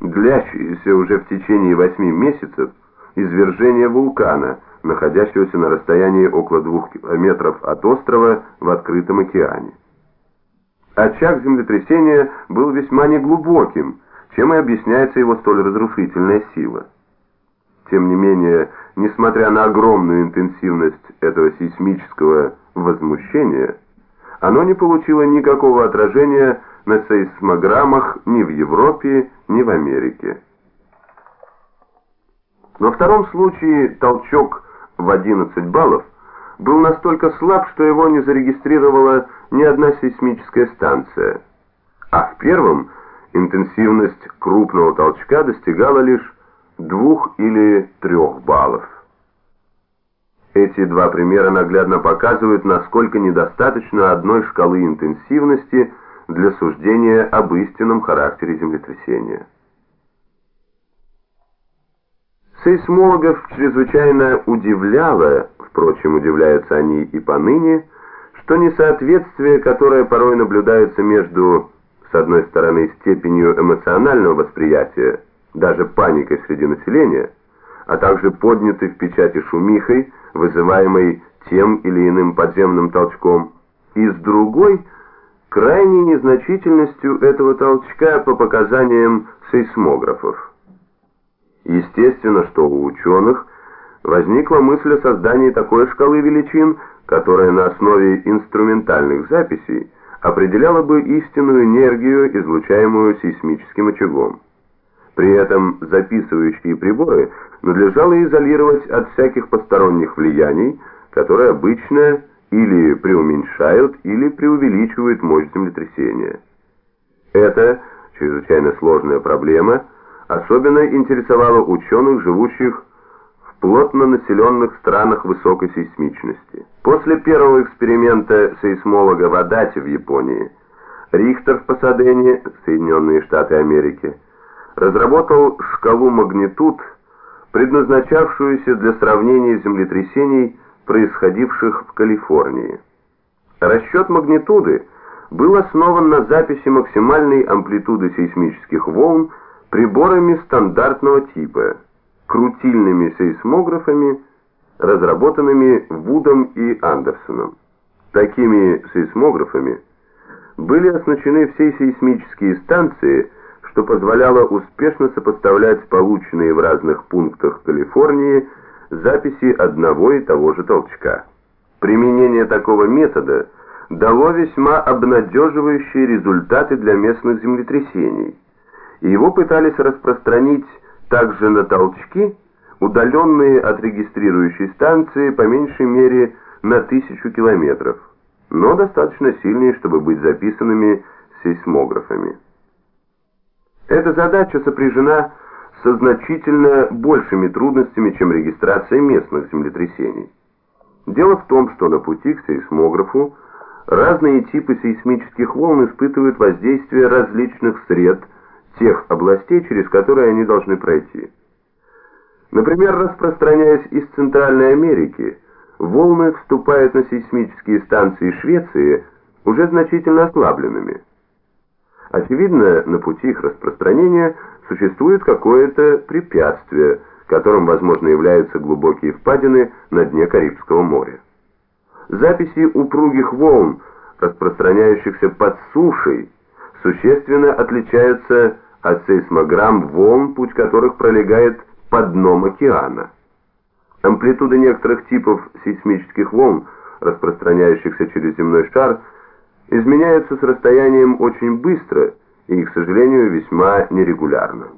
длящееся уже в течение восьми месяцев, извержение вулкана, находящегося на расстоянии около двух километров от острова в открытом океане. Очаг землетрясения был весьма неглубоким, чем и объясняется его столь разрушительная сила. Тем не менее, несмотря на огромную интенсивность этого сейсмического возмущения, оно не получило никакого отражения на сейсмограммах ни в Европе, ни в Америке. Во втором случае толчок в 11 баллов был настолько слаб, что его не зарегистрировала ни одна сейсмическая станция, а в первом интенсивность крупного толчка достигала лишь двух или трех баллов. Эти два примера наглядно показывают, насколько недостаточно одной шкалы интенсивности для суждения об истинном характере землетрясения. Сейсмологов чрезвычайно удивляло, впрочем, удивляются они и поныне, что несоответствие, которое порой наблюдается между, с одной стороны, степенью эмоционального восприятия, даже паникой среди населения, а также поднятой в печати шумихой, вызываемой тем или иным подземным толчком, и с другой – крайней незначительностью этого толчка по показаниям сейсмографов. Естественно, что у ученых возникла мысль о создании такой шкалы величин, которая на основе инструментальных записей определяла бы истинную энергию, излучаемую сейсмическим очагом. При этом записывающие приборы надлежало изолировать от всяких посторонних влияний, которые обычно или преуменьшают, или преувеличивают мощь землетрясения. Это чрезвычайно сложная проблема, особенно интересовала ученых, живущих в плотно населенных странах высокой сейсмичности. После первого эксперимента сейсмолога в Адате в Японии, Рихтер в Пасадене, Соединенные Штаты Америки, разработал шкалу магнитуд, предназначавшуюся для сравнения землетрясений, происходивших в Калифорнии. Расчет магнитуды был основан на записи максимальной амплитуды сейсмических волн приборами стандартного типа, крутильными сейсмографами, разработанными Вудом и Андерсоном. Такими сейсмографами были оснащены все сейсмические станции, что позволяло успешно сопоставлять полученные в разных пунктах Калифорнии записи одного и того же толчка. Применение такого метода дало весьма обнадеживающие результаты для местных землетрясений, его пытались распространить также на толчки, удаленные от регистрирующей станции по меньшей мере на тысячу километров, но достаточно сильные, чтобы быть записанными сейсмографами. Эта задача сопряжена со значительно большими трудностями, чем регистрация местных землетрясений. Дело в том, что на пути к сейсмографу разные типы сейсмических волн испытывают воздействие различных сред тех областей, через которые они должны пройти. Например, распространяясь из Центральной Америки, волны вступают на сейсмические станции Швеции уже значительно ослабленными. Очевидно, на пути их распространения существует какое-то препятствие, которым, возможно, являются глубокие впадины на дне Карибского моря. Записи упругих волн, распространяющихся под сушей, существенно отличаются от сейсмограмм волн, путь которых пролегает под дном океана. Амплитуда некоторых типов сейсмических волн, распространяющихся через земной шар, изменяются с расстоянием очень быстро и, к сожалению, весьма нерегулярно.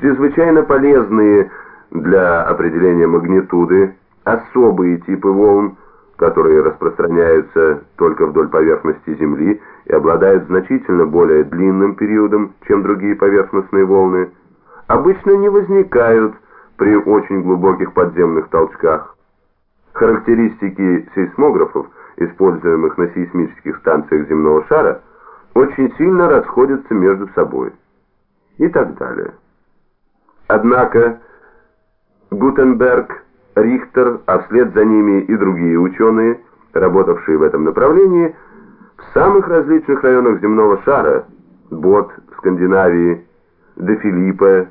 Чрезвычайно полезные для определения магнитуды особые типы волн, которые распространяются только вдоль поверхности Земли и обладают значительно более длинным периодом, чем другие поверхностные волны, обычно не возникают при очень глубоких подземных толчках. Характеристики сейсмографов – используемых на сейсмических станциях земного шара, очень сильно расходятся между собой. И так далее. Однако Гутенберг, Рихтер, а вслед за ними и другие ученые, работавшие в этом направлении, в самых различных районах земного шара, Бот Скандинавии, де Филиппа